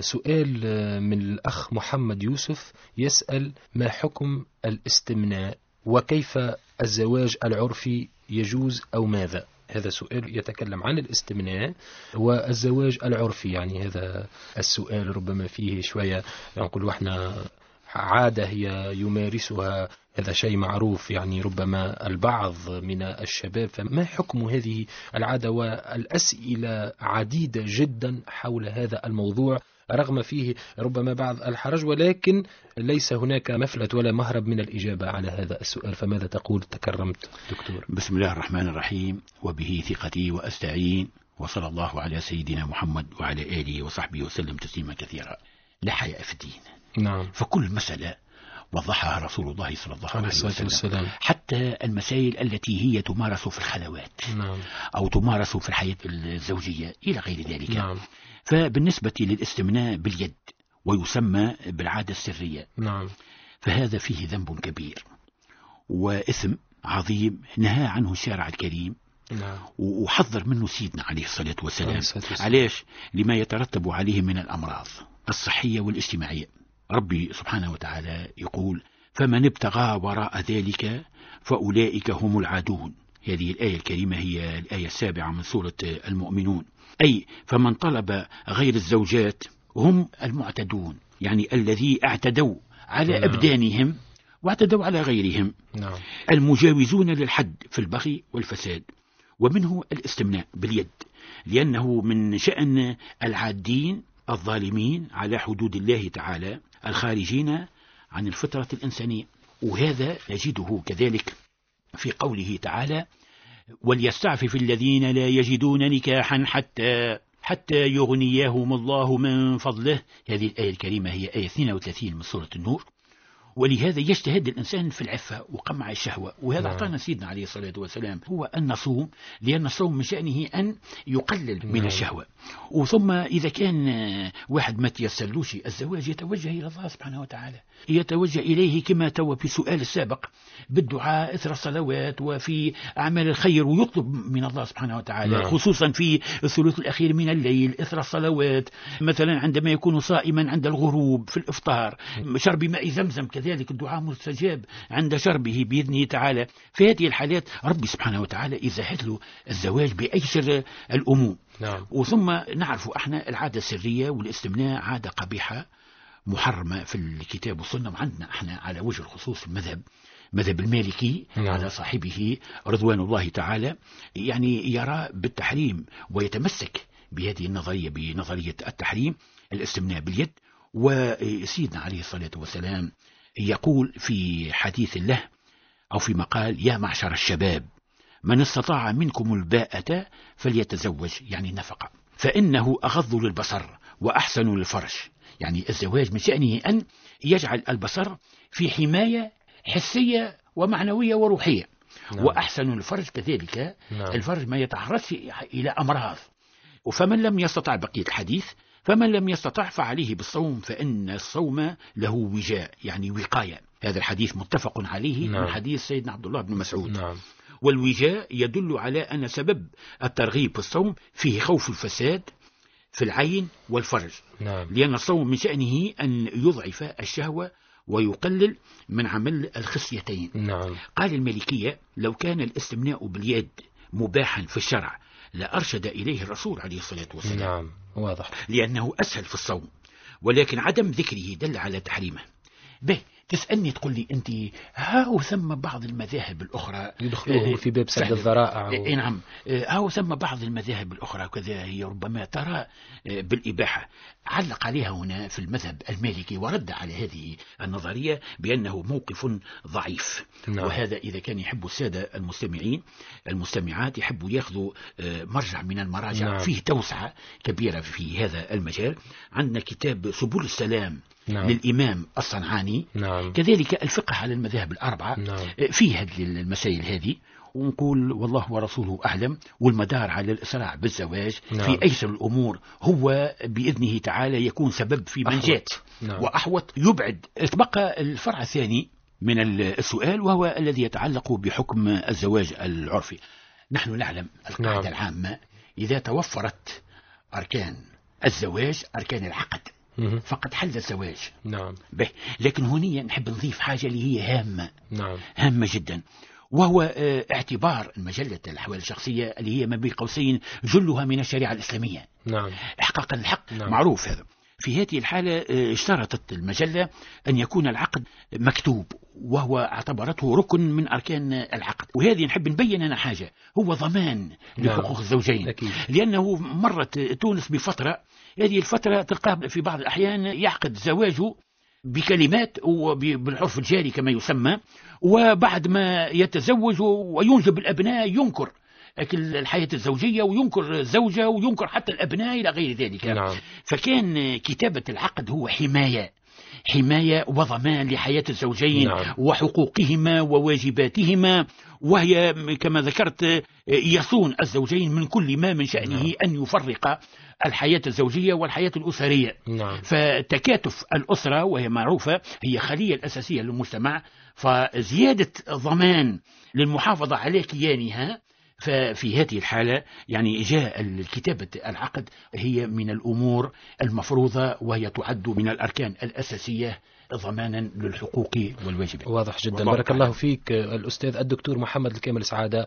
سؤال من الأخ محمد يوسف يسأل ما حكم الاستمناء وكيف الزواج العرفي يجوز أو ماذا؟ هذا سؤال يتكلم عن الاستمناء والزواج العرفي. يعني هذا السؤال ربما فيه شوية نقول إحنا عادة هي يمارسها هذا شيء معروف. يعني ربما البعض من الشباب فما حكم هذه العادة والأسئلة عديدة جدا حول هذا الموضوع؟ رغم فيه ربما بعض الحرج ولكن ليس هناك مفلت ولا مهرب من الإجابة على هذا السؤال. فماذا تقول تكرمت دكتور؟ بسم الله الرحمن الرحيم. وبه ثقتي وأستعين. وصلى الله على سيدنا محمد وعلى آله وصحبه وسلم تسليما كثيرا. لا حياء في الدين. نعم. فكل مسألة وضحها رسول الله صلى الله عليه وسلم. والسلام. حتى المسائل التي هي تمارس في الخلوات. نعم. أو تمارس في الحياة الزوجية إلى غير ذلك. نعم. فبالنسبة للاستمناء باليد ويسمى بالعادة السرية. نعم. فهذا فيه ذنب كبير وإثم عظيم نهى عنه الشارع الكريم نعم. وحذر منه سيدنا عليه الصلاة والسلام. علاش لما يترتب عليه من الأمراض الصحية والاجتماعية. ربي سبحانه وتعالى يقول فمن ابتغى وراء ذلك فأولئك هم العادون. هذه الآية الكريمة هي الآية السابعة من سورة المؤمنون. أي فمن طلب غير الزوجات هم المعتدون يعني الذي اعتدوا على نعم. أبدانهم واعتدوا على غيرهم. نعم. المجاوزون للحد في البغي والفساد ومنه الاستمناء باليد لأنه من شأن العادين الظالمين على حدود الله تعالى الخارجين عن الفطرة الإنسانية. وهذا نجده كذلك. في قوله تعالى وليستعفف الذين لا يجدون نكاحا حتى حتى يغنيهم الله من فضله. هذه الآية الكريمة هي آية 32 من سورة النور. ولهذا يجتهد الإنسان في العفة وقمع الشهوة. وهذا نعم. أعطانا سيدنا عليه الصلاة والسلام. هو أن نصوم لأن الصوم من شأنه أن يقلل من نعم. الشهوة. وثم إذا كان واحد ما تيسرلوش الزواج يتوجه إلى الله سبحانه وتعالى. يتوجه إليه كما توا في السؤال السابق بالدعاء إثر الصلوات وفي أعمال الخير ويطلب من الله سبحانه وتعالى نعم. خصوصا في الثلث الأخير من الليل إثر الصلوات. مثلا عندما يكون صائما عند الغروب في الإفطار شرب ماء زمزم كذلك الدعاء مستجاب عند شربه بإذنه تعالى. في هذه الحالات ربي سبحانه وتعالى إذا له الزواج بأيسر الأمور. نعم. وثم نعرف إحنا العادة السرية والاستمناء عادة قبيحة محرمة في الكتاب والسنة. وعندنا إحنا على وجه الخصوص المذهب مذهب المالكي نعم. على صاحبه رضوان الله تعالى. يعني يرى بالتحريم ويتمسك بهذه النظرية بنظرية التحريم الاستمناء باليد. وسيدنا عليه الصلاة والسلام يقول في حديث له أو في مقال يا معشر الشباب من استطاع منكم الباءة فليتزوج يعني نفقة. فإنه أغض للبصر وأحسن للفرج يعني الزواج من شأنه أن يجعل البصر في حماية حسية ومعنوية وروحية. نعم. وأحسن الفرج كذلك نعم. الفرج ما يتعرض إلى أمراض. فمن لم يستطع بقية الحديث فمن لم يستطع فعليه بالصوم فإن الصوم له وجاء يعني وقاية. هذا الحديث متفق عليه نعم. من حديث سيدنا عبد الله بن مسعود. نعم. والوجاء يدل على أن سبب الترغيب في الصوم فيه خوف الفساد في العين والفرج. نعم. لأن الصوم من شأنه أن يضعف الشهوة ويقلل من عمل الخصيتين. نعم. قال الملكية لو كان الاستمناء باليد مباحا في الشرع لأرشد إليه الرسول عليه الصلاة والسلام. نعم. واضح. لأنه أسهل في الصوم ولكن عدم ذكره دل على تحريمه. به تسألني تقول لي أنت هاو ثم بعض المذاهب الأخرى؟ يدخلوه آه، في باب سد. الذرائع. إيه و... نعم. آه، أو ثم بعض المذاهب الأخرى؟ كذا هي ربما ترى آه، بالإباحة. علق عليها هنا في المذهب المالكي ورد على هذه النظرية بأنه موقف ضعيف. نعم. وهذا إذا كان يحب السادة المستمعين المستمعات يحبوا ياخذوا آه، مرجع من المراجع. نعم. فيه توسعة كبيرة في هذا المجال. عندنا كتاب سبل السلام. نعم. للإمام الصنعاني نعم كذلك الفقه على المذاهب الأربعة نعم. في هذه المسائل هذه ونقول والله ورسوله أعلم والمدار على الإسراع بالزواج نعم. في أيسر الأمور هو بإذنه تعالى يكون سبب في أحوط. نعم. وأحوط يبعد تبقى الفرع الثاني من السؤال وهو الذي يتعلق بحكم الزواج العرفي نحن نعلم القاعدة نعم. العامة إذا توفرت أركان الزواج أركان العقد. فقد حل الزواج. نعم. به. لكن هنا نحب نضيف حاجة اللي هي هامة. نعم. هامة جدا. وهو آه، اعتبار مجلة الأحوال الشخصية اللي هي ما بين قوسين جلها من الشريعة الإسلامية. نعم. إحقاقا الحق نعم. معروف هذا. في هذه الحالة آه، اشترطت المجلة أن يكون العقد مكتوب وهو اعتبرته ركن من أركان العقد. وهذه نحب نبين أنا حاجة. هو ضمان نعم. لحقوق الزوجين. أكيد. لأنه مرت تونس بفترة هذه الفترة تلقاه في بعض الأحيان يعقد زواجه بكلمات وبالعرف الجاري كما يسمى وبعد ما يتزوج وينجب الأبناء ينكر الحياة الزوجية وينكر الزوجة وينكر حتى الأبناء إلى غير ذلك نعم فكان كتابة العقد هو حماية حماية وضمان لحياة الزوجين نعم. وحقوقهما وواجباتهما وهي كما ذكرت يصون الزوجين من كل ما من شأنه نعم. أن يفرق الحياة الزوجية والحياة الأسرية. نعم. فتكاتف الأسرة وهي معروفة هي خلية الأساسية للمجتمع. فزيادة ضمان للمحافظة على كيانها. ففي هذه الحالة يعني جاء كتابة العقد هي من الأمور المفروضة وهي تعد من الأركان الأساسية ضمانا للحقوق والواجبات. واضح جدا. بارك الله. فيك الأستاذ الدكتور محمد الكامل سعادة.